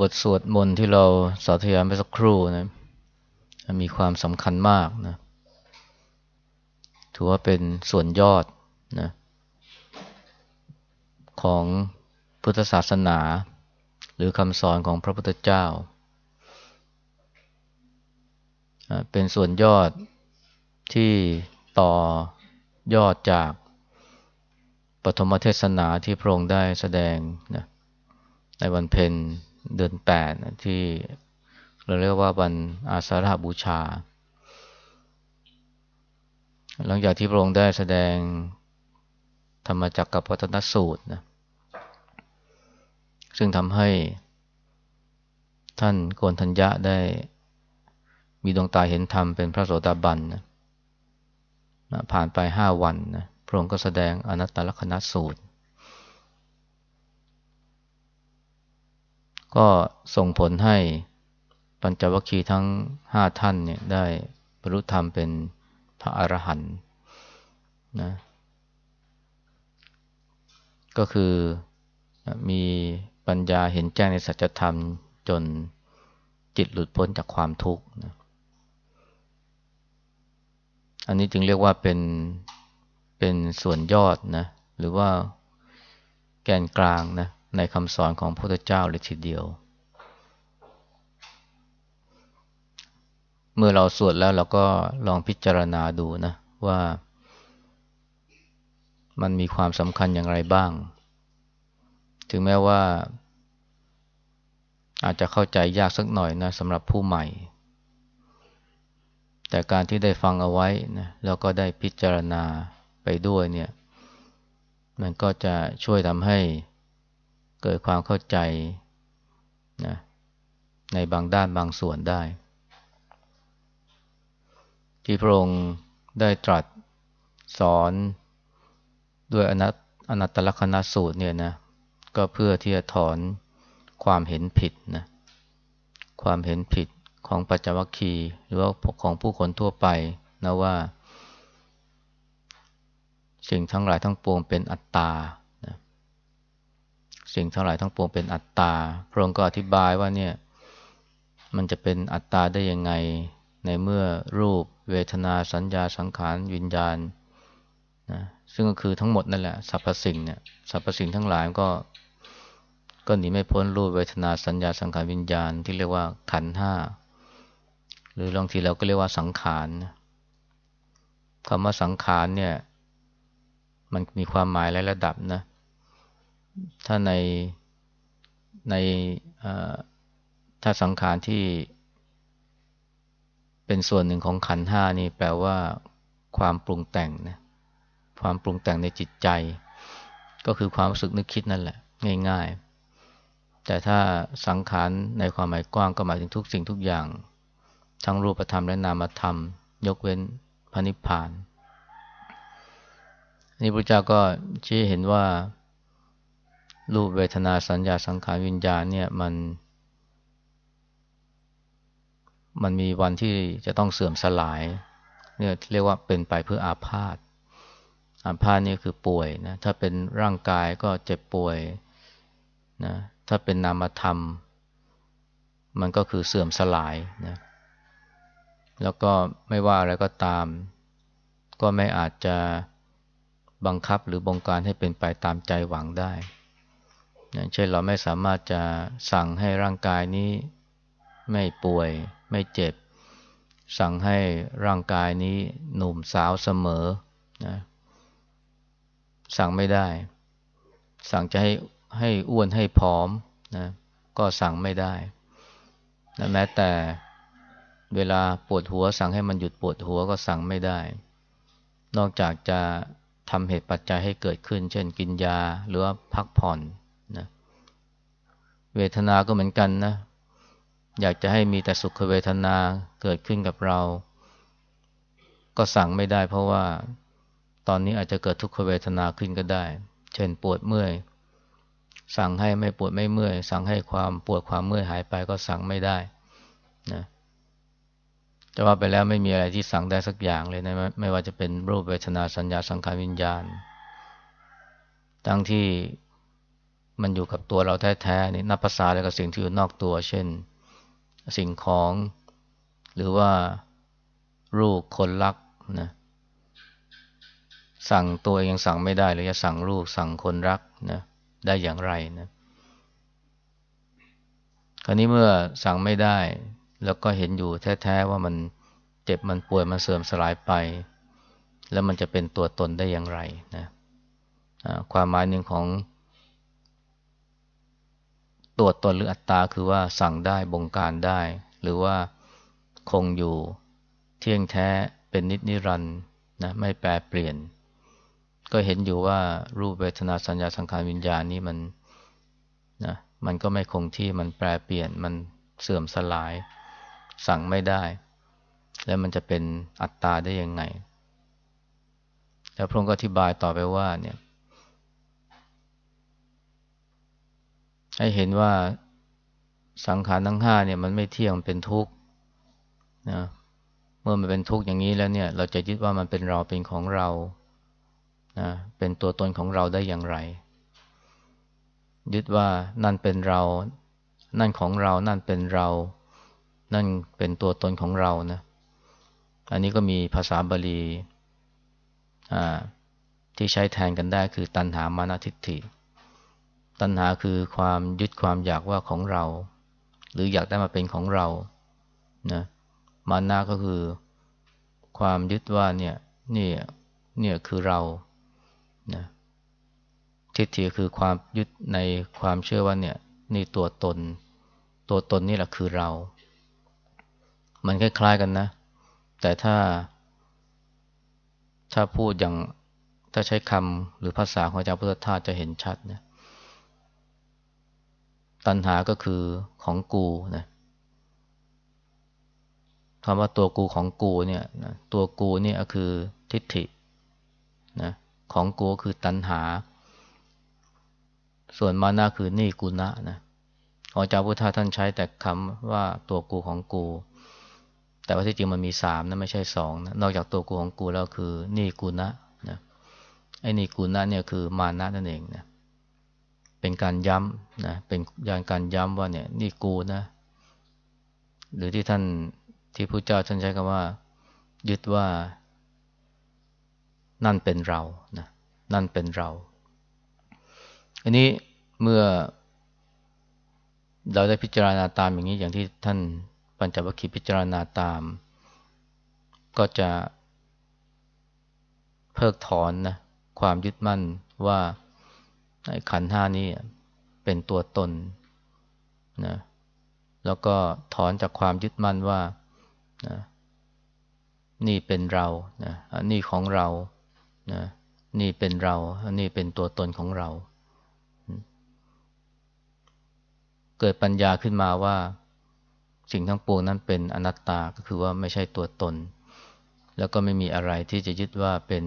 บทสวดมนต์ที่เราสาธยายไปสักครู่นะมีความสำคัญมากนะถือว่าเป็นส่วนยอดนะของพุทธศาสนา หรือคำสอนของพระพุทธเจ้า เป็นส่วนยอดที่ต่อยอดจากปฐมเทศนาที่พระองค์ได้แสดงนะในวันเพ็ญ เดือนแปดที่เราเรียกว่าวันอาสาฬหบูชา หลังจากที่พระองค์ได้แสดงธรรมจักรกับวัฒนสูตรนะซึ่งทำให้ท่านโกนทัญญะได้มีดวงตาเห็นธรรมเป็นพระโสดาบันนะผ่านไปห้าวันนะพระองค์ก็แสดงอนัตตลกนัสูตร ก็ส่งผลให้ปัญจวัคคีย์ทั้งห้าท่านเนี่ยได้บรรลุธรรมเป็นพระอรหันต์นะก็คือมีปัญญาเห็นแจ้งในสัจธรรมจนจิตหลุดพ้นจากความทุกข์นะอันนี้จึงเรียกว่าเป็นเป็นส่วนยอดนะหรือว่าแกนกลางนะ ในคำสอนของพระพุทธเจ้าเลยทีเดียว เมื่อเราสวดแล้วเราก็ลองพิจารณาดูนะว่า มันมีความสำคัญอย่างไรบ้าง ถึงแม้ว่า อาจจะเข้าใจยากสักหน่อยนะสำหรับผู้ใหม่ แต่การที่ได้ฟังเอาไว้นะแล้วก็ได้พิจารณาไปด้วยเนี่ย มันก็จะช่วยทำให้ เกิดความเข้าใจนะในบางด้านบางส่วนได้ ที่พระองค์ได้ตรัสสอนด้วยอนัตอนัตตลกนัสูตรเนี่ยนะก็เพื่อที่จะถอนความเห็นผิดนะความเห็นผิดของปัจจวัคคีหรือว่าของผู้คนทั่วไปนะว่า สิ่งทั้งหลายทั้งปวงเป็นอัตตา สิ่งทั้งหลายทั้งปวงเป็นอัตตา พระองค์ก็อธิบายว่าเนี่ยมันจะเป็นอัตตาได้ยังไง ในเมื่อรูป เวทนาสัญญาสังขารวิญญาณนะซึ่งก็คือทั้งหมดนั่นแหละสรรพสิ่งเนี่ยสรรพสิ่งทั้งหลายก็ ก็หนีไม่พ้นรูปเวทนาสัญญาสังขารวิญญาณที่เรียกว่าขันห้าหรือบางทีเราก็เรียกว่าสังขารคำว่าสังขารเนี่ย มันมีความหมายหลายระดับนะ ถ้าในในถ้าสังขารที่เป็นส่วนหนึ่งของขันห้านี่แปลว่าความปรุงแต่งนะความปรุงแต่งในจิตใจ ก็คือความรู้สึกนึกคิดนั่นแหละ ง่าย ๆ แต่ถ้าสังขารในความหมายกว้างก็หมายถึงทุกสิ่งทุกอย่าง ทั้งรูปธรรมและนามธรรม ยกเว้นพระนิพพานนี่พระเจ้าก็ชี้เห็นว่า รูปเวทนาสัญญาสังขารวิญญาณเนี่ยมัน มันมีวันที่จะต้องเสื่อมสลายเนี่ยเรียกว่าเป็นไปเพื่ออาพาธอาพาธนี่คือป่วยนะถ้าเป็นร่างกายก็เจ็บป่วยนะถ้าเป็นนามธรรม มันก็คือเสื่อมสลายนะแล้วก็ไม่ว่าอะไรก็ตาม ก็ไม่อาจจะบังคับหรือบงการให้เป็นไปตามใจหวังได้ อย่างเช่นเราไม่สามารถจะสั่งให้ร่างกายนี้ไม่ป่วย ไม่เจ็บ สั่งให้ร่างกายนี้หนุ่มสาวเสมอนะสั่งไม่ได้ สั่งจะให้ให้อ้วนให้ผอมนะก็สั่งไม่ได้และแม้แต่เวลาปวดหัวสั่งให้มันหยุดปวดหัวก็สั่งไม่ได้ นอกจากจะทำเหตุปัจจัยให้เกิดขึ้น เช่นกินยาหรือว่าพักผ่อน เวทนาก็เหมือนกันนะ อยากจะให้มีแต่สุขเวทนาเกิดขึ้นกับเรา ก็สั่งไม่ได้เพราะว่าตอนนี้อาจจะเกิดทุกขเวทนาขึ้นก็ได้ เช่นปวดเมื่อย สั่งให้ไม่ปวดไม่เมื่อย สั่งให้ความปวดความเมื่อยหายไปก็สั่งไม่ได้นะจะว่าไปแล้วไม่มีอะไรที่สั่งได้สักอย่างเลยนะไม่ว่าจะเป็นรูปเวทนาสัญญาสังขารวิญญาณ ทั้งที่ มันอยู่กับตัวเราแท้ๆนี่นับภาษาอะไรกับสิ่งที่อยู่นอกตัว เช่น สิ่งของ หรือว่ารูปคนรักนะสั่งตัวเองยังสั่งไม่ได้หรือจะสั่งลูกสั่งคนรักนะได้อย่างไรนะคราวนี้เมื่อสั่งไม่ได้ แล้วก็เห็นอยู่แท้ๆว่ามันเจ็บมันป่วยมันเสื่อมสลายไป แล้วมันจะเป็นตัวตนได้อย่างไรนะความหมายหนึ่งของ ตัวตนหรืออัตตาคือว่าสั่งได้บงการได้ หรือว่าคงอยู่เที่ยงแท้เป็นนิจนิรันด์นะไม่แปรเปลี่ยน ก็เห็นอยู่ว่ารูปเวทนาสัญญาสังขารวิญญาณนี้มันนะมันก็ไม่คงที่มันแปรเปลี่ยนมันเสื่อมสลาย สั่งไม่ได้ แล้วมันจะเป็นอัตตาได้ยังไง แล้วพระองค์ก็อธิบายต่อไปว่าเนี่ย ให้เห็นว่าสังขารทั้งห้าเนี่ยมันไม่เที่ยงเป็นทุกข์นะเมื่อมันเป็นทุกข์อย่างนี้แล้วเนี่ย เราจะยึดว่ามันเป็นเราเป็นของเรานะเป็นตัวตนของเราได้อย่างไร ยึดว่านั่นเป็นเรา นั่นของเรา นั่นเป็นเรา นั่นเป็นตัวตนของเรานะอันนี้ก็มีภาษาบาลีที่ใช้แทนกันได้คือตัณหามานาทิฏฐิ ตัณหาคือความยึดความอยากว่าของเรา หรืออยากได้มาเป็นของเรานะมานะก็คือความยึดว่าเนี่ยนี่เนี่ยคือเรานะทิฏฐิคือความยึดในความเชื่อว่าเนี่ยนี่ตัวตน ตัวตนนี่แหละคือเรา มันคล้ายๆกันนะ แต่ถ้า ถ้าพูดอย่างถ้าใช้คำหรือภาษาของอาจารย์พุทธทาสจะเห็นชัดนะ ตัณหาก็คือของกูนะคำว่าตัวกูของกูเนี่ยนะตัวกูเนี่ยคือทิฏฐินะของกูคือตัณหา ส่วนมานะคือนี่กุณะนะของเจ้าพุทธท่านใช้แต่คำว่าตัวกูของกู แต่ว่าที่จริงมันมีสามนะไม่ใช่สองนะนอกจากตัวกูของกูแล้วคือนี่กุณะนะไอ้นี่กุณะเนี่ยคือมานะนั่นเองนะ เป็นการย้ำนะเป็นยการย้ำว่าเนี่ยนี่กูนะ หรือที่ท่านที่พระเจ้าท่านใช้คำว่า ยึดว่า นั่นเป็นเรานะนั่นเป็นเรา อันนี้เมื่อเราได้พิจารณาตามอย่างนี้อย่างที่ท่านปัญจวัคคีย์พิจารณาตาม ก็จะเพิกถอนนะความยึดมั่นว่า ขันห้านี้เป็นตัวตนนะแล้วก็ถอนจากความยึดมั่นว่านะนี่เป็นเรานะอันนี้ของเรานะนี่เป็นเราอันนี้เป็นตัวตนของเรา เกิดปัญญาขึ้นมาว่า สิ่งทั้งปวงนั้นเป็นอนัตตาก็คือว่าไม่ใช่ตัวตน แล้วก็ไม่มีอะไรที่จะยึดว่าเป็น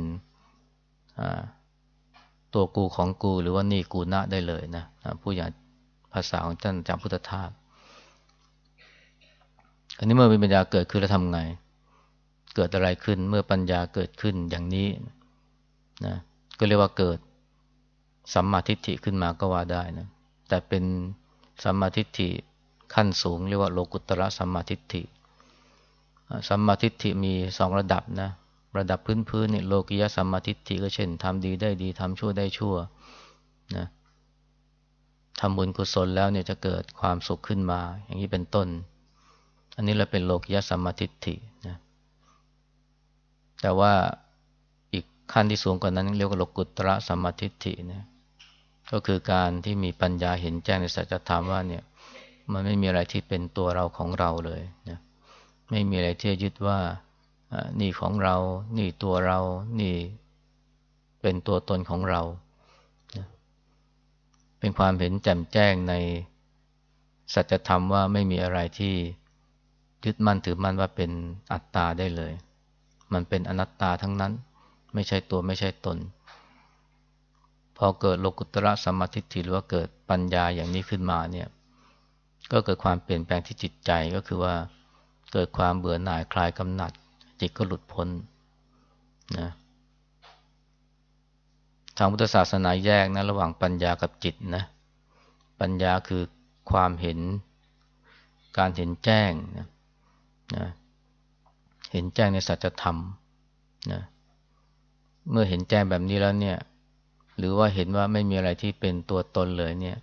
ตัวกูของกูหรือว่านี่กูนะได้เลยนะผู้อย่างภาษาของท่านจำพุทธทาสอันนี้เมื่อมีปัญญาเกิดขึ้นแล้วทำไง เกิดอะไรขึ้นเมื่อปัญญาเกิดขึ้นอย่างนี้นะก็เรียกว่าเกิดสัมมาทิฏฐิขึ้นมาก็ว่าได้นะแต่เป็นสัมมาทิฏฐิขั้นสูง เรียกว่าโลกุตระสัมมาทิฏฐิสัมมาทิฏฐิมีสองระดับนะ ระดับพื้นๆเนี่ยโลกิยสัมมาทิฏฐิก็เช่นทำดีได้ดีทำชั่วได้ชั่วนะทำบุญกุศลแล้วเนี่ยจะเกิดความสุขขึ้นมา อย่างนี้เป็นต้น อันนี้เราเป็นโลกิยสัมมาทิฏฐินะแต่ว่าอีกขั้นที่สูงกว่านั้นเรียกว่าโลกุตระสัมมาทิฏฐินะก็คือการที่มีปัญญาเห็นแจ้งในสัจธรรมว่าเนี่ยมันไม่มีอะไรที่เป็นตัวเราของเราเลยนะไม่มีอะไรที่ยึดว่า นี่ของเรานี่ตัวเรานี่เป็นตัวตนของเรา เป็นความเห็นแจ่มแจ้งในสัจธรรมว่าไม่มีอะไรที่ยึดมั่นถือมั่นว่าเป็นอัตตาได้เลย มันเป็นอนัตตาทั้งนั้น ไม่ใช่ตัวไม่ใช่ตน พอเกิดโลกุตระสมาธิฐิหรือว่าเกิดปัญญาอย่างนี้ขึ้นมาเนี่ย ก็เกิดความเปลี่ยนแปลงที่จิตใจก็คือว่า เกิดความเบื่อหน่ายคลายกำหนัด จิตก็หลุดพ้นนะทางพุทธศาสนาแยกนะระหว่างปัญญากับจิตนะปัญญาคือความเห็นการเห็นแจ้งนะนะเห็นแจ้งในสัจธรรมนะเมื่อเห็นแจ้งแบบนี้แล้วเนี่ย หรือว่าเห็นว่าไม่มีอะไรที่เป็นตัวตนเลยเนี่ย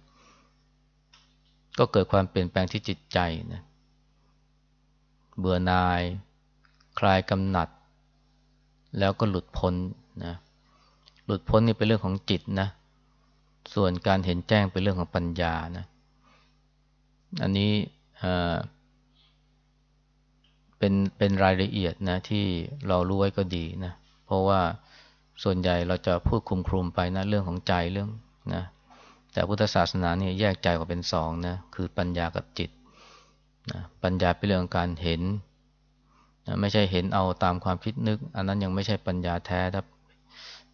ก็เกิดความเปลี่ยนแปลงที่จิตใจนะเบื่อนาย คลายกำหนัด แล้วก็หลุดพ้นนะหลุดพ้นนี่เป็นเรื่องของจิตนะ ส่วนการเห็นแจ้งเป็นเรื่องของปัญญานะ อันนี้เป็นเป็นรายละเอียดนะที่เรารู้ไว้ก็ดีนะ เพราะว่าส่วนใหญ่เราจะพูดคุมคลุมไปนะเรื่องของใจเรื่องนะแต่พุทธศาสนาเนี่ยแยกใจออกเป็นสองนะคือปัญญากับจิตนะปัญญาเป็นเรื่องการเห็น ไม่ใช่เห็นเอาตามความคิดนึก อันนั้นยังไม่ใช่ปัญญาแท้ครับ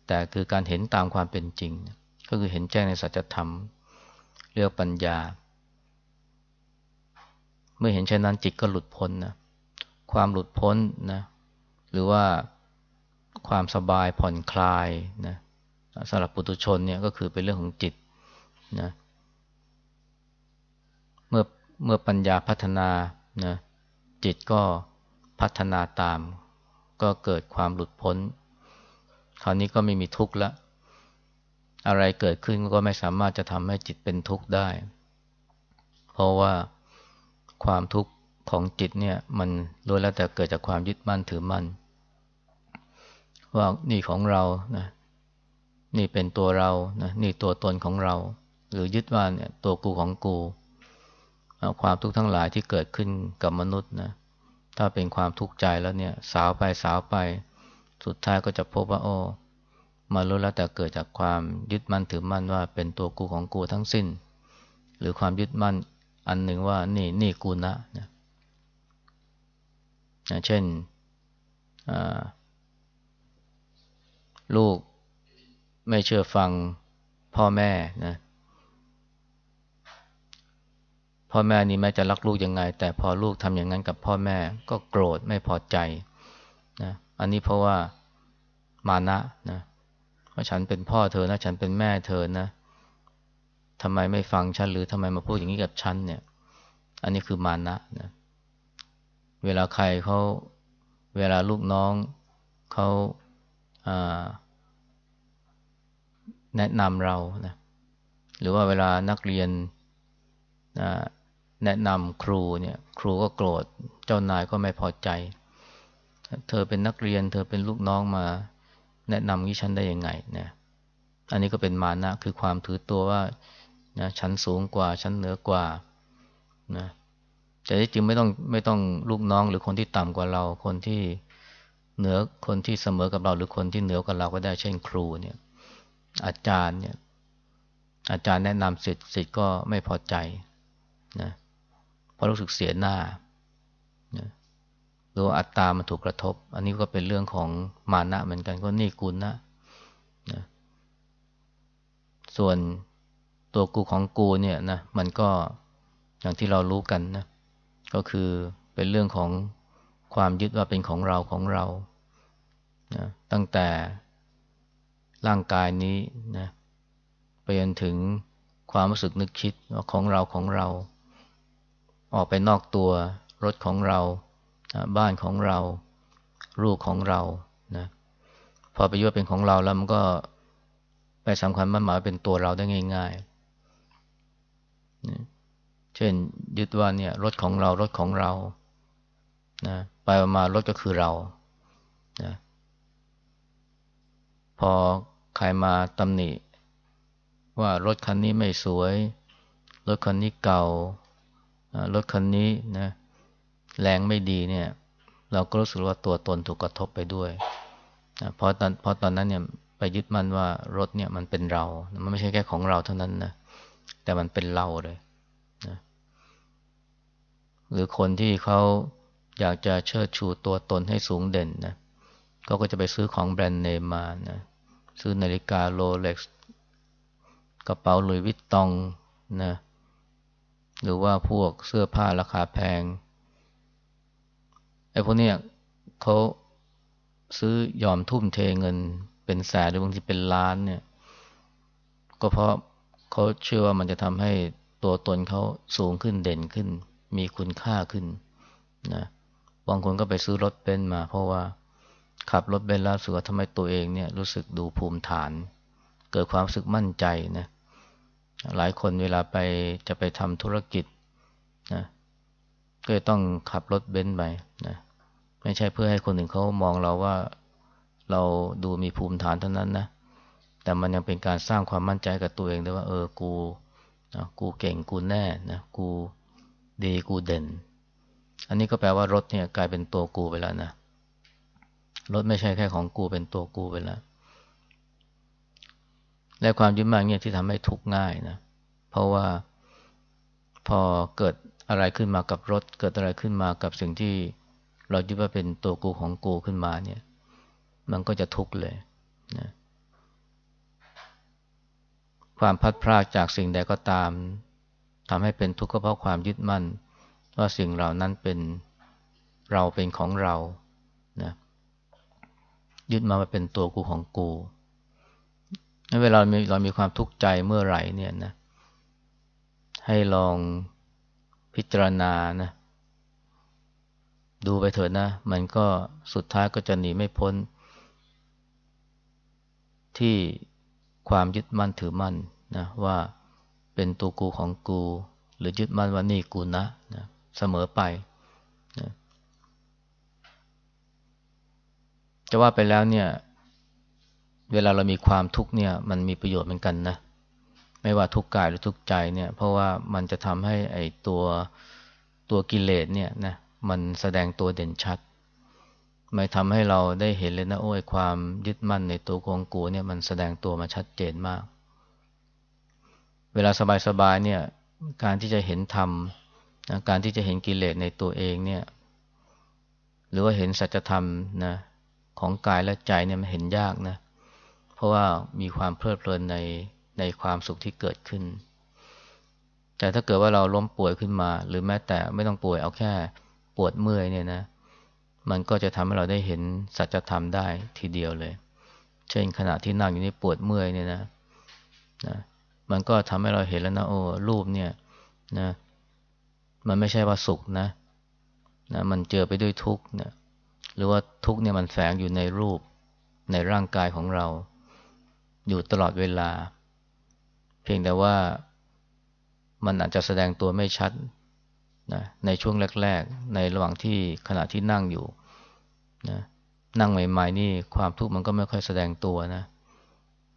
แต่คือการเห็นตามความเป็นจริง ก็คือเห็นแจ้งในสัจธรรม เรียกปัญญา เมื่อเห็นเช่นนั้นจิตก็หลุดพ้นนะความหลุดพ้นนะหรือว่าความสบายผ่อนคลายนะสำหรับปุถุชนเนี่ยก็คือเป็นเรื่องของจิตนะเมื่อเมื่อปัญญาพัฒนานะจิตก็ พัฒนาตาม ก็เกิดความหลุดพ้น คราวนี้ก็ไม่มีทุกข์ละ อะไรเกิดขึ้นก็ไม่สามารถจะทำให้จิตเป็นทุกข์ได้ เพราะว่าความทุกข์ของจิตเนี่ยมันล้วนแล้วแต่เกิดจากความยึดมั่นถือมั่น ว่านี่ของเรานะนี่เป็นตัวเรานะนี่ตัวตนของเรา หรือยึดว่าเนี่ยตัวกูของกู ความทุกข์ทั้งหลายที่เกิดขึ้นกับมนุษย์นะ ถ้าเป็นความทุกข์ใจแล้วเนี่ย สาวไปสาวไป สุดท้ายก็จะพบว่าโอ้มารู้แล้วแต่เกิดจากความยึดมั่นถือมั่นว่าเป็นตัวกูของกูทั้งสิ้น หรือความยึดมั่นอันหนึ่งว่านี่นี่กูนะนะเช่นลูกไม่เชื่อฟังพ่อแม่นะ พ่อแม่นี่แม้จะรักลูกยังไง แต่พอลูกทำอย่างนั้นกับพ่อแม่ก็โกรธไม่พอใจนะอันนี้เพราะว่ามานะนะว่าฉันเป็นพ่อเธอนะ ฉันเป็นแม่เธอนะทำไมไม่ฟังฉันหรือทำไมมาพูดอย่างนี้กับฉันเนี่ย อันนี้คือมานะนะเวลาใครเขาเวลาลูกน้องเขาแนะนำเรานะหรือว่าเวลานักเรียน แนะนำครูเนี่ยครูก็โกรธเจ้านายก็ไม่พอใจ เธอเป็นนักเรียน เธอเป็นลูกน้องมา แนะนำนี้ฉันได้ยังไงเนี่ยอันนี้ก็เป็นมานะคือความถือตัวว่านะฉันสูงกว่าฉันเหนือกว่านะแต่ที่จริงไม่ต้องไม่ต้องลูกน้องหรือคนที่ต่ำกว่าเรา คนที่เหนือคนที่เสมอกับเราหรือคนที่เหนือกว่าเราก็ได้เช่นครูเนี่ยอาจารย์เนี่ยอาจารย์แนะนำสิทธิ์สิทธิ์ก็ไม่พอใจนะ เพราะรู้สึกเสียหน้าหรือว่าอัตตามันถูกกระทบ อันนี้ก็เป็นเรื่องของมานะเหมือนกันก็นี่กุลนะนะส่วนตัวกูของกูเนี่ยนะมันก็อย่างที่เรารู้กันนะก็คือเป็นเรื่องของความยึดว่าเป็นของเราของเรานะตั้งแต่ร่างกายนี้นะไปจนถึงความรู้สึกนึกคิดว่าของเราของเรา ออกไปนอกตัวรถของเรา บ้านของเรา ลูกของเรานะพอไปยึดเป็นของเราแล้วมันก็ไปสำคัญมันหมายเป็นตัวเราได้ง่ายๆเช่น ยึดว่าเนี่ยรถของเรารถของเรานะไปมารถก็คือเรานะพอใครมาตำหนิว่ารถคันนี้ไม่สวย รถคันนี้เก่า รถคันนี้นะแรงไม่ดีเนี่ย เราก็รู้สึกว่าตัวตนถูกกระทบไปด้วยนะเพราะตอนเพราะตอนนั้นเนี่ยไปยึดมั่นว่ารถเนี่ยมันเป็นเรา มันไม่ใช่แค่ของเราเท่านั้นนะแต่มันเป็นเราเลยนะหรือคนที่เขาอยากจะเชิดชูตัวตนให้สูงเด่นนะก็ก็จะไปซื้อของแบรนด์เนมมานะซื้อนาฬิกาโรเล็กซ์กระเป๋าลุยวิตตองนะ หรือว่าพวกเสื้อผ้าราคาแพงไอ้พวกเนี้ยเขาซื้อยอมทุ่มเทเงินเป็นแสนหรือบางทีเป็นล้านเนี่ย ก็เพราะเขาเชื่อว่ามันจะทำให้ตัวตนเขาสูงขึ้นเด่นขึ้น มีคุณค่าขึ้นนะบางคนก็ไปซื้อรถเบนซ์มา เพราะว่าขับรถเบนซ์แล้วสึกว่าทำไมตัวเองเนี่ยรู้สึกดูภูมิฐาน เกิดความรู้สึกมั่นใจนะ หลายคนเวลาไปจะไปทำธุรกิจนะก็ต้องขับรถเบนซ์ไปนะไม่ใช่เพื่อให้คนอื่นเขามองเราว่าเราดูมีภูมิฐานเท่านั้นนะ แต่มันยังเป็นการสร้างความมั่นใจกับตัวเองด้วยว่า เออกูนะกูเก่งกูแน่นะกูดีกูเด่น อันนี้ก็แปลว่ารถเนี่ยกลายเป็นตัวกูไปแล้วนะรถไม่ใช่แค่ของกูเป็นตัวกูไปแล้ว และความยึดมั่นเนี่ยที่ทำให้ทุกข์ง่ายนะเพราะว่าพอเกิดอะไรขึ้นมากับรถ เกิดอะไรขึ้นมากับสิ่งที่เรายึดว่าเป็นตัวกูของกูขึ้นมาเนี่ย มันก็จะทุกข์เลยนะความพัดพรากจากสิ่งใดก็ตามทำให้เป็นทุกข์ก็เพราะความยึดมั่น ว่าสิ่งเหล่านั้นเป็นเราเป็นของเรานะยึดมามาเป็นตัวกูของกู เวลาเรามีเรามีความทุกข์ใจเมื่อไหร่เนี่ยนะ ให้ลองพิจารณานะ ดูไปเถิดนะ มันก็สุดท้ายก็จะหนีไม่พ้น ที่ความยึดมั่นถือมั่นนะว่าเป็นตัวกูของกู หรือยึดมั่นว่านี่กูนะนะ เสมอไปนะจะว่าไปแล้วเนี่ย เวลาเรามีความทุกข์เนี่ย มันมีประโยชน์เหมือนกันนะ ไม่ว่าทุกข์กายหรือทุกข์ใจเนี่ย เพราะว่ามันจะทำให้ไอ้ตัวตัวกิเลสเนี่ยนะ มันแสดงตัวเด่นชัด ไม่ทำให้เราได้เห็นเลยนะโอ้ยความยึดมั่นในตัวของกูเนี่ยมันแสดงตัวมาชัดเจนมาก เวลาสบายๆเนี่ย การที่จะเห็นธรรมนะการที่จะเห็นกิเลสในตัวเองเนี่ย หรือว่าเห็นสัจธรรมนะของกายและใจเนี่ยมันเห็นยากนะเพราะว่ามีความเพลิดเพลินในในความสุขที่เกิดขึ้น แต่ถ้าเกิดว่าเราล้มป่วยขึ้นมา หรือแม้แต่ไม่ต้องป่วยเอาแค่ปวดเมื่อยเนี่ยนะ มันก็จะทำให้เราได้เห็นสัจธรรมได้ทีเดียวเลย เช่นขณะที่นั่งอยู่นี่ปวดเมื่อยเนี่ยนะนะมันก็ทำให้เราเห็นแล้วนะโอ้รูปเนี่ยนะมันไม่ใช่ว่าสุขนะนะ มันเจอไปด้วยทุกข์นะหรือว่าทุกข์เนี่ยมันแฝงอยู่ในรูปในร่างกายของเรา อยู่ตลอดเวลา เพียงแต่ว่ามันอาจจะแสดงตัวไม่ชัดนะในช่วงแรก ๆ ในระหว่างที่ขณะที่นั่งอยู่นะนั่งใหม่ ๆ นี่ความทุกข์มันก็ไม่ค่อยแสดงตัวนะ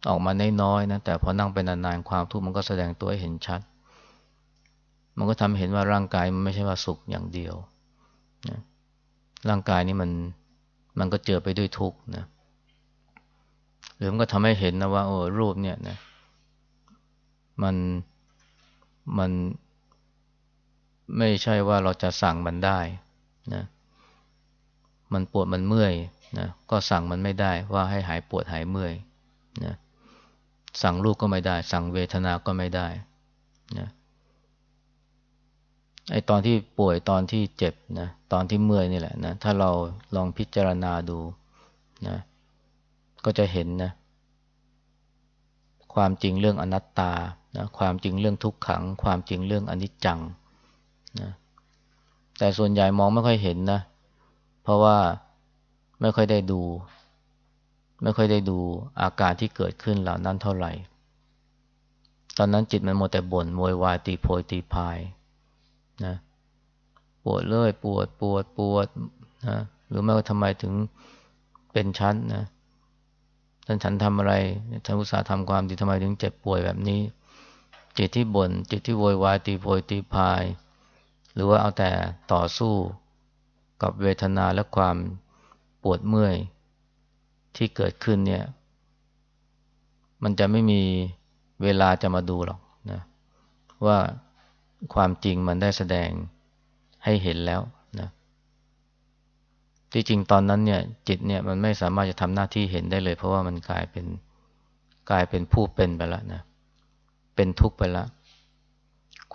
ออกมาน้อยๆนะแต่พอนั่งไปนานๆความทุกข์มันก็แสดงตัวให้เห็นชัด มันก็ทำให้เห็นว่าร่างกายมันไม่ใช่ว่าสุขอย่างเดียวนะร่างกายนี้มันมันก็เจอไปด้วยทุกข์นะ หรือมันก็ทำให้เห็นนะว่าโอ้รูปเนี่ยนะมันมันไม่ใช่ว่าเราจะสั่งมันได้นะมันปวดมันเมื่อยนะก็สั่งมันไม่ได้ว่าให้หายปวดหายเมื่อยนะสั่งลูกก็ไม่ได้ สั่งเวทนาก็ไม่ได้นะไอตอนที่ป่วยตอนที่เจ็บนะตอนที่เมื่อยนี่แหละนะถ้าเราลองพิจารณาดูนะ ก็จะเห็นนะ ความจริงเรื่องอนัตตานะความจริงเรื่องทุกขัง ความจริงเรื่องอนิจจังนะแต่ส่วนใหญ่มองไม่ค่อยเห็นนะ เพราะว่าไม่ค่อยได้ดู ไม่ค่อยได้ดูอาการที่เกิดขึ้นเหล่านั้นเท่าไหร่ ตอนนั้นจิตมันโมแต่บ่นโวยวายตีโพยตีพายนะปวดเลยปวดปวดปวดนะหรือแม้ว่าทำไมถึงเป็นชั้นนะ ท่านฉันทำอะไรท่านอุตสาห์ทำความดีทำไมถึงเจ็บป่วยแบบนี้ จิตที่บน่นจิตที่โวยวายตีโพยตีพาย หรือว่าเอาแต่ต่อสู้กับเวทนาและความปวดเมื่อยที่เกิดขึ้นเนี่ย มันจะไม่มีเวลาจะมาดูหรอกนะว่าความจริงมันได้แสดงให้เห็นแล้ว ที่จริงตอนนั้นเนี่ยจิตเนี่ยมันไม่สามารถจะทำหน้าที่เห็นได้เลย เพราะว่ามันกลายเป็นกลายเป็นผู้เป็นไปแล้วนะเป็นทุกข์ไปแล้ว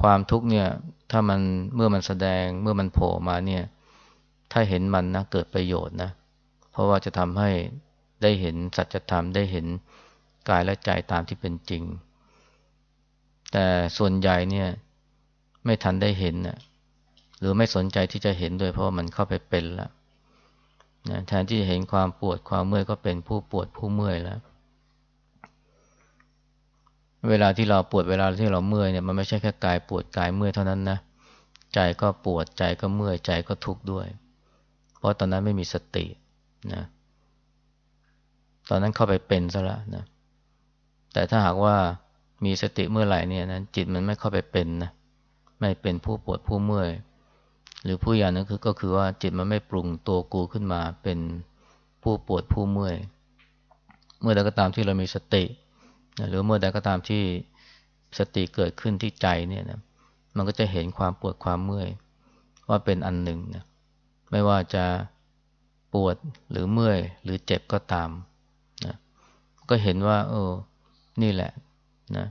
ความทุกข์เนี่ยถ้ามันเมื่อมันแสดงเมื่อมันโผล่มาเนี่ย ถ้าเห็นมันนะเกิดประโยชน์นะ เพราะว่าจะทำให้ได้เห็นสัจธรรมได้เห็นกายและใจตามที่เป็นจริง แต่ส่วนใหญ่เนี่ยไม่ทันได้เห็นนะหรือไม่สนใจที่จะเห็นด้วยเพราะมันเข้าไปเป็นแล้ว นะแทนที่จะเห็นความปวดความเมื่อยก็เป็นผู้ปวดผู้เมื่อยแล้ว เวลาที่เราปวดเวลาที่เราเมื่อยเนี่ยมันไม่ใช่แค่กายปวดกายเมื่อยเท่านั้นนะใจก็ปวดใจก็เมื่อยใจก็ทุกข์ด้วย เพราะตอนนั้นไม่มีสตินะตอนนั้นเข้าไปเป็นซะแล้วนะแต่ถ้าหากว่ามีสติเมื่อไหร่เนี่ยนะจิตมันไม่เข้าไปเป็นนะไม่เป็นผู้ปวดผู้เมื่อย หรือผู้อย่างนึงคือก็คือว่าจิตมันไม่ปรุงตัวกูขึ้นมาเป็นผู้ปวดผู้เมื่อย เมื่อใดก็ตามที่เรามีสติ หรือเมื่อใดก็ตามที่สติเกิดขึ้นที่ใจเนี่ยนะมันก็จะเห็นความปวดความเมื่อย ว่าเป็นอันหนึ่งนะไม่ว่าจะปวดหรือเมื่อย หรือเจ็บก็ตามนะก็เห็นว่า เออ นี่แหละนะ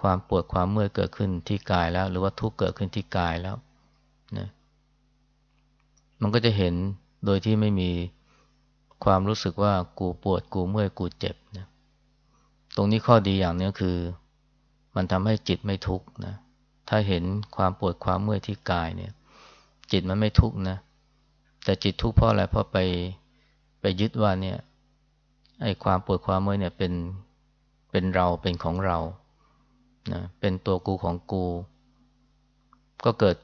ความปวดความเมื่อยเกิดขึ้นที่กายแล้ว หรือว่าทุกข์เกิดขึ้นที่กายแล้วนะ มันก็จะเห็นโดยที่ไม่มีความรู้สึกว่ากูปวดกูเมื่อยกูเจ็บนะตรงนี้ข้อดีอย่างนี้คือ มันทำให้จิตไม่ทุกข์นะถ้าเห็นความปวดความเมื่อยที่กายเนี่ย จิตมันไม่ทุกข์นะ แต่จิตทุกข์เพราะอะไรเพราะไปไปยึดว่าเนี่ยไอ้ความปวดความเมื่อยเนี่ยเป็นเป็นเราเป็นของเรานะเป็นตัวกูของกู ก็เกิด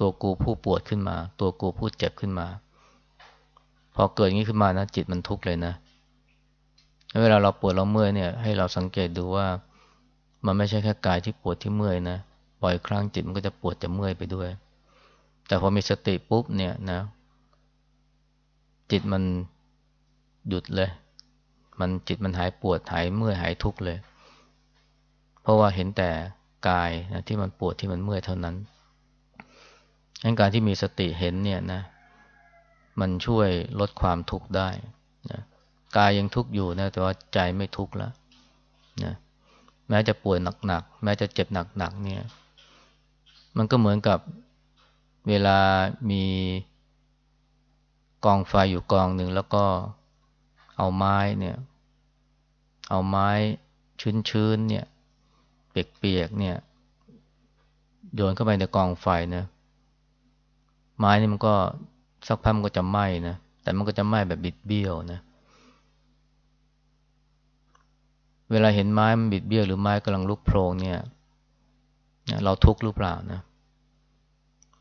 ตัวกูผู้ปวดขึ้นมา ตัวกูผู้เจ็บขึ้นมา พอเกิดอย่างนี้ขึ้นมานะจิตมันทุกข์เลยนะเวลาเราปวดเราเมื่อยเนี่ย ให้เราสังเกตดูว่า มันไม่ใช่แค่กายที่ปวดที่เมื่อยนะบ่อยครั้งจิตมันก็จะปวดจะเมื่อยไปด้วย แต่พอมีสติปุ๊บเนี่ยนะ จิตมันหยุดเลย มันจิตมันหายปวดหายเมื่อยหายทุกข์เลย เพราะว่าเห็นแต่กายนะที่มันปวดที่มันเมื่อยเท่านั้นงั้น การที่มีสติเห็นเนี่ยนะ มันช่วยลดความทุกข์ได้นะกายยังทุกข์อยู่นะแต่ว่าใจไม่ทุกข์แล้วนะแม้จะป่วยหนักๆแม้จะเจ็บหนักๆเนี่ย มันก็เหมือนกับเวลามีกองไฟอยู่กองหนึ่งแล้วก็เอาไม้เนี่ย เอาไม้ชื้นๆเนี่ย เปียกๆเนี่ย โยนเข้าไปในกองไฟนะ ไม้นี่มันก็สักพักมันก็จะไหม้นะแต่มันก็จะไหม้แบบบิดเบี้ยวนะ เวลาเห็นไม้มันบิดเบี้ยวหรือไม้กำลังลุกโพลงเนี่ยเราทุกข์หรือเปล่านะ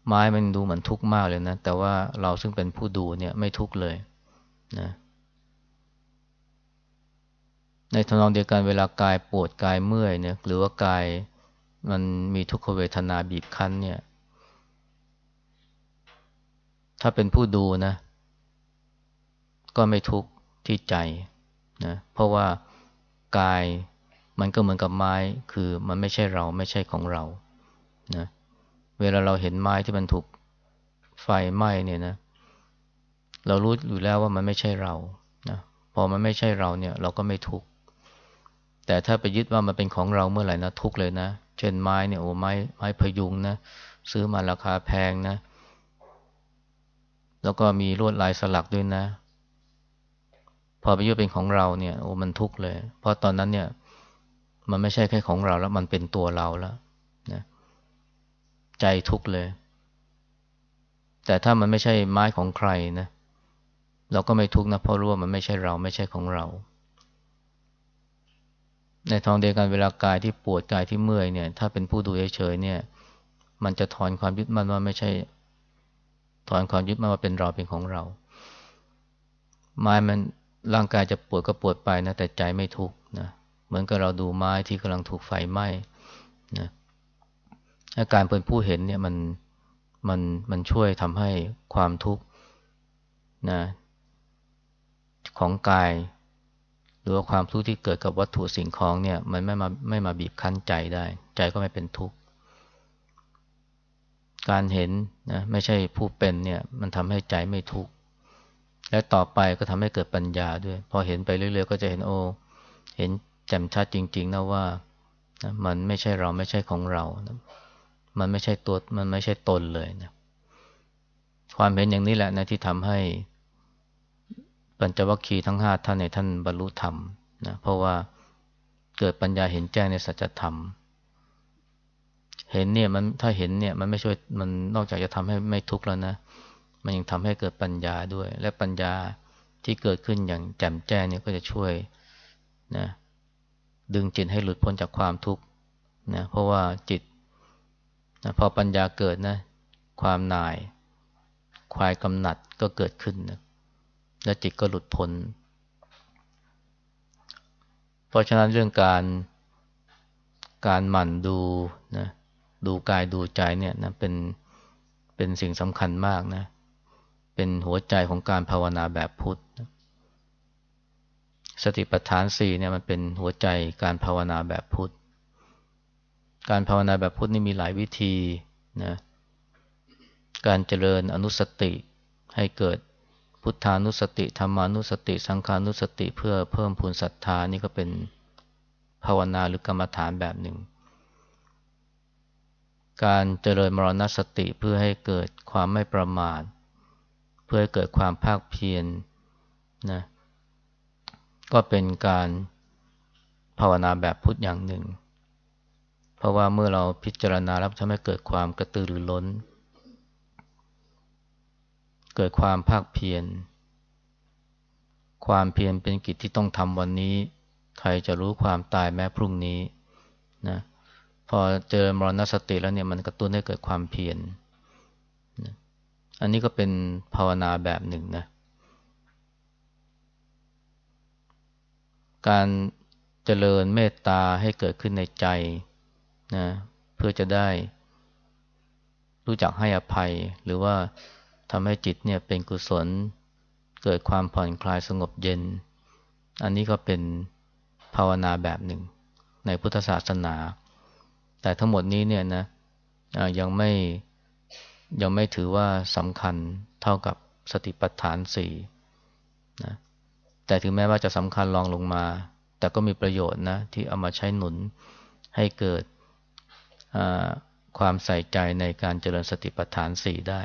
ไม้มันดูเหมือนทุกข์มากเลยนะ แต่ว่าเราซึ่งเป็นผู้ดูเนี่ยไม่ทุกข์เลยนะในทนองเดียวกันเวลากายปวดกายเมื่อยเนี่ยหรือว่ากายมันมีทุกขเวทนาบีบคั้นเนี่ย ถ้าเป็นผู้ดูนะ ก็ไม่ทุกข์ที่ใจนะเพราะว่ากายมันก็เหมือนกับไม้ คือมันไม่ใช่เราไม่ใช่ของเรานะเวลาเราเห็นไม้ที่มันถูกไฟไหม้เนี่ยนะ เรารู้อยู่แล้วว่ามันไม่ใช่เรานะพอมันไม่ใช่เราเนี่ย เราก็ไม่ทุกข์แต่ถ้าไปยึดว่ามันเป็นของเราเมื่อไหร่นะทุกข์เลยนะ เช่นไม้เนี่ยโอ้ไม้ไม้พยุงนะซื้อมาราคาแพงนะ แล้วก็มีลวดลายสลักด้วยนะ พอไปยึดเป็นของเราเนี่ยโอ้มันทุกข์เลย เพราะตอนนั้นเนี่ย มันไม่ใช่แค่ของเราแล้ว มันเป็นตัวเราแล้วนะใจทุกข์เลย แต่ถ้ามันไม่ใช่ไม้ของใครนะเราก็ไม่ทุกข์นะเพราะรู้ว่ามันไม่ใช่เราไม่ใช่ของเรา ในทองเดียวกันเวลากายที่ปวดกายที่เมื่อยเนี่ย ถ้าเป็นผู้ดูเฉยๆเนี่ย มันจะถอนความยึดมั่นว่าไม่ใช่ ถอนความยึดมั่นว่าเป็นเราเป็นของเราไม้มันร่างกายจะปวดก็ปวดไปนะแต่ใจไม่ทุกข์นะเหมือนกับเราดูไม้ที่กำลังถูกไฟไหม้นะอาการเป็นผู้เห็นเนี่ยมันมันมันช่วยทำให้ความทุกข์นะของกาย หรือว่าความทุกข์ที่เกิดกับวัตถุสิ่งของเนี่ย มันไม่มาไม่มาบีบคั้นใจได้ ใจก็ไม่เป็นทุกข์ การเห็นนะไม่ใช่ผู้เป็นเนี่ยมันทำให้ใจไม่ทุกข์และต่อไปก็ทำให้เกิดปัญญาด้วย พอเห็นไปเรื่อยๆ ก็จะเห็นโอ้เห็นแจ่มชัดจริง ๆนะว่านะมันไม่ใช่เราไม่ใช่ของเรานะมันไม่ใช่ตัวมันไม่ใช่ตนเลยนะความเห็นอย่างนี้แหละนะที่ทำให้ปัญจวัคคีย์ทั้งห้าท่านในท่านบรรลุธรรมนะเพราะว่าเกิดปัญญาเห็นแจ้งในสัจธรรม เห็นเนี่ยมันถ้าเห็นเนี่ยมันไม่ช่วยมันนอกจากจะทำให้ไม่ทุกข์แล้วนะ มันยังทำให้เกิดปัญญาด้วย และปัญญาที่เกิดขึ้นอย่างแจ่มแจ้งเนี่ยก็จะช่วยนะดึงจิตให้หลุดพ้นจากความทุกข์นะเพราะว่าจิตนะพอปัญญาเกิดนะ ความหน่าย ควายกำหนัดก็เกิดขึ้นนะและจิตก็หลุดพ้น เพราะฉะนั้นเรื่องการการหมั่นดูนะ ดูกายดูใจเนี่ยนะเป็นเป็นสิ่งสำคัญมากนะ เป็นหัวใจของการภาวนาแบบพุทธสติปัฏฐานสี่เนี่ยมันเป็นหัวใจการภาวนาแบบพุทธ การภาวนาแบบพุทธนี่มีหลายวิธีนะการเจริญอนุสติให้เกิดพุทธานุสติธรรมานุสติ สังขานุสติเพื่อเพิ่มพูนศรัทธานี่ก็เป็นภาวนาหรือกรรมฐานแบบหนึ่ง การเจริญมรณสติเพื่อให้เกิดความไม่ประมาท เพื่อให้เกิดความภาคเพียรนนะก็เป็นการภาวนาแบบพุทธอย่างหนึ่ง เพราะว่าเมื่อเราพิจารณาแล้วทำให้เกิดความกระตือรือร้น เกิดความภาคเพียร ความเพียรเป็นกิจที่ต้องทำวันนี้ ใครจะรู้ความตายแม้พรุ่งนี้นะ พอเจอมรณสติแล้วเนี่ยมันกระตุ้นให้เกิดความเพียรอันนี้ก็เป็นภาวนาแบบหนึ่งนะ การเจริญเมตตาให้เกิดขึ้นในใจนะเพื่อจะได้รู้จักให้อภัย หรือว่าทำให้จิตเนี่ยเป็นกุศล เกิดความผ่อนคลายสงบเย็น อันนี้ก็เป็นภาวนาแบบหนึ่ง ในพุทธศาสนา แต่ทั้งหมดนี้เนี่ยนะยังไม่ยังไม่ถือว่าสำคัญเท่ากับสติปัฏฐานสี่นะแต่ถึงแม้ว่าจะสำคัญรองลงมา แต่ก็มีประโยชน์นะที่เอามาใช้หนุนให้เกิดความใส่ใจในการเจริญสติปัฏฐานสี่ได้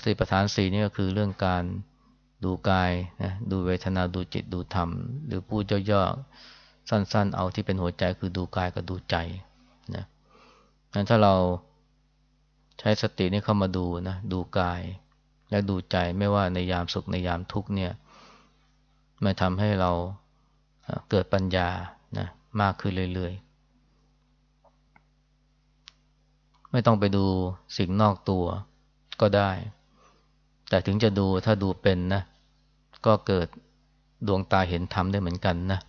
สติปัฏฐานสี่นี่ก็คือเรื่องการดูกายนะดูเวทนาดูจิตดูธรรม หรือพูดย่อๆสั้น ๆ เอาที่เป็นหัวใจคือดูกายกับดูใจ งั้นถ้าเราใช้สตินี่เข้ามาดูนะดูกาย และดูใจไม่ว่าในยามสุขในยามทุกเนี่ยมันทำให้เราเกิดปัญญานะมากขึ้นเรื่อยๆ ไม่ต้องไปดูสิ่งนอกตัวก็ได้ แต่ถึงจะดูถ้าดูเป็นนะ ก็เกิดดวงตาเห็นธรรมได้เหมือนกันนะ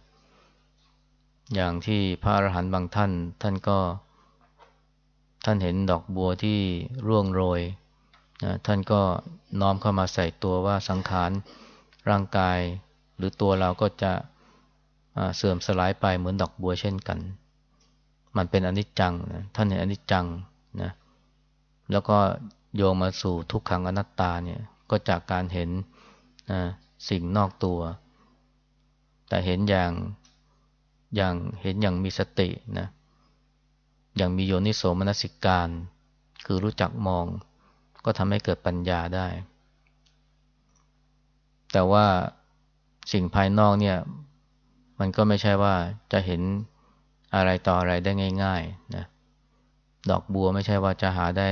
อย่างที่พระอรหันต์บางท่าน ท่านก็ ท่านเห็นดอกบัวที่ร่วงโรยนะท่านก็น้อมเข้ามาใส่ตัวว่าสังขารร่างกาย หรือตัวเราก็จะเสื่อมสลายไปเหมือนดอกบัวเช่นกัน มันเป็นอนิจจังนะท่านเห็นอนิจจังนะแล้วก็โยงมาสู่ทุกขังอนัตตาเนี่ยก็จากการเห็นสิ่งนอกตัว แต่เห็นอย่างอย่างเห็นอย่างมีสตินะ อย่างมีโยนิโสมนสิการ คือรู้จักมอง ก็ทำให้เกิดปัญญาได้ แต่ว่าสิ่งภายนอกเนี่ย มันก็ไม่ใช่ว่าจะเห็นอะไรต่ออะไรได้ง่าย ๆ นะ ดอกบัวไม่ใช่ว่าจะหาได้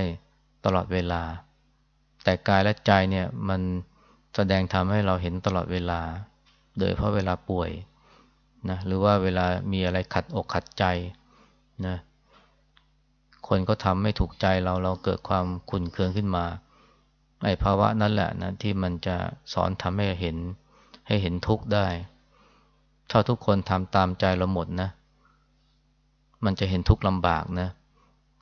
ตลอดเวลา แต่กายและใจเนี่ยมันแสดงทำให้เราเห็นตลอดเวลา โดยเพราะเวลาป่วยนะ หรือว่าเวลามีอะไรขัดอกขัดใจนะ คนก็ทำไม่ถูกใจเราเราเกิดความขุ่นเคืองขึ้นมาไอ้ภาวะนั้นแหละนะที่มันจะสอนทำให้เห็น ให้เห็นทุกข์ได้ ถ้าทุกคนทำตามใจเราหมดนะ มันจะเห็นทุกข์ลำบากนะ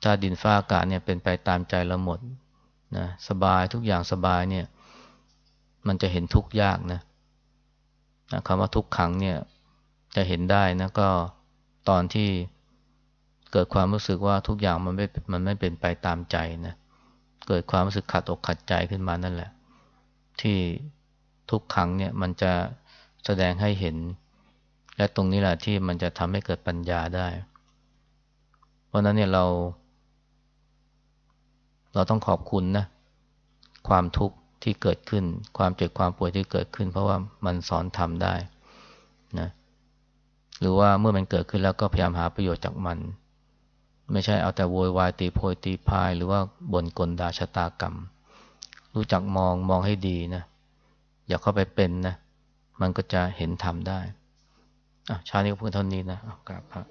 ถ้าดินฟ้าอากาศเนี่ยเป็นไปตามใจเราหมดนะสบายทุกอย่างสบายเนี่ย มันจะเห็นทุกข์ยากนะนะคำว่าทุกขังเนี่ยจะเห็นได้นะก็ตอนที่ เกิดความรู้สึกว่าทุกอย่างมันไม่ มันไม่เป็นไปตามใจนะ เกิดความรู้สึกขัดอกขัดใจขึ้นมานั่นแหละ ที่ทุกขังเนี่ยมันจะแสดงให้เห็น และตรงนี้แหละที่มันจะทำให้เกิดปัญญาได้ เพราะนั้นเนี่ยเรา เราต้องขอบคุณนะ ความทุกข์ที่เกิดขึ้น ความเจ็บความป่วยที่เกิดขึ้น เพราะว่ามันสอนทำได้นะ หรือว่าเมื่อมันเกิดขึ้นแล้วก็พยายามหาประโยชน์จากมัน ไม่ใช่เอาแต่โวยวายตีโพยตีพาย หรือว่าบ่นกลดาชะตากรรม รู้จักมองมองให้ดีนะ อย่าเข้าไปเป็นนะ มันก็จะเห็นธรรมได้อะชานี้ก็พูดเท่านี้นะกราบพระ